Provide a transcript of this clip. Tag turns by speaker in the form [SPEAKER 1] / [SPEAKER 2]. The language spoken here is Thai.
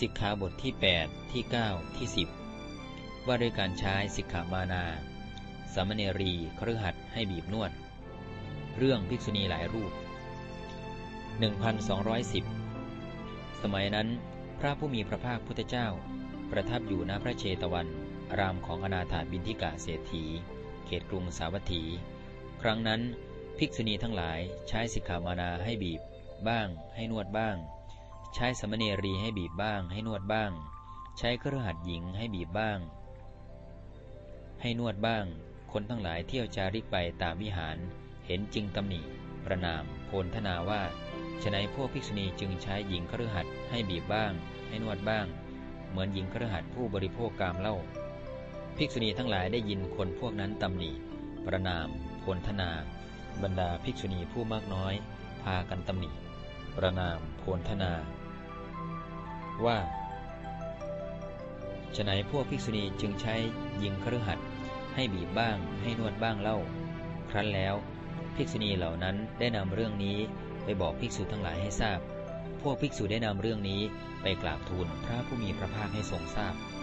[SPEAKER 1] สิกขาบทที่ 8 ที่ 9 ที่ 10 ว่าด้วยการใช้สิกขามานา สามเณรีครือหัดให้บีบนวด เรื่องภิกษุณีหลายรูป 1210 สมัยนั้น พระผู้มีพระภาคพุทธเจ้า ประทับอยู่ณพระเชตวัน รามของอนาถาบินทิกาเศรษฐี เขตกรุงสาวัตถี ครั้งนั้นภิกษุณีทั้งหลายใช้สิกขามานาให้บีบ บ้าง ให้นวดบ้าง ใช้สมณีรีให้บีบบ้าง ให้นวดบ้าง ใช้เครือหัดหญิงให้บีบบ้าง ให้นวดบ้าง คนทั้งหลายเที่ยวจาริกไปตามวิหาร เห็นจึงตำหนิ ประนาม โพลธนาว่าฉนัยพวกภิกษุณีจึงใช้หญิงเครือหัดให้บีบบ้าง ให้นวดบ้าง เหมือนหญิงเครือหัดผู้บริโภคกามเล่า ภิกษุณีทั้งหลายได้ยินคนพวกนั้นตำหนิ ประนาม โพลธนา บรรดาภิกษุณีผู้มากน้อย พากันตำหนิประนามโพลธนา ว่าฉนัยพวกภิกษุณีจึงใช้ยิงคฤหัดให้บีบบ้างให้นวดบ้างเล่า ครั้นแล้ว ภิกษุณีเหล่านั้นได้นำเรื่องนี้ไปบอกภิกษุทั้งหลายให้ทราบ พวกภิกษุได้นำเรื่องนี้ไปกราบทูลพระผู้มีพระภาคให้ทรงทราบ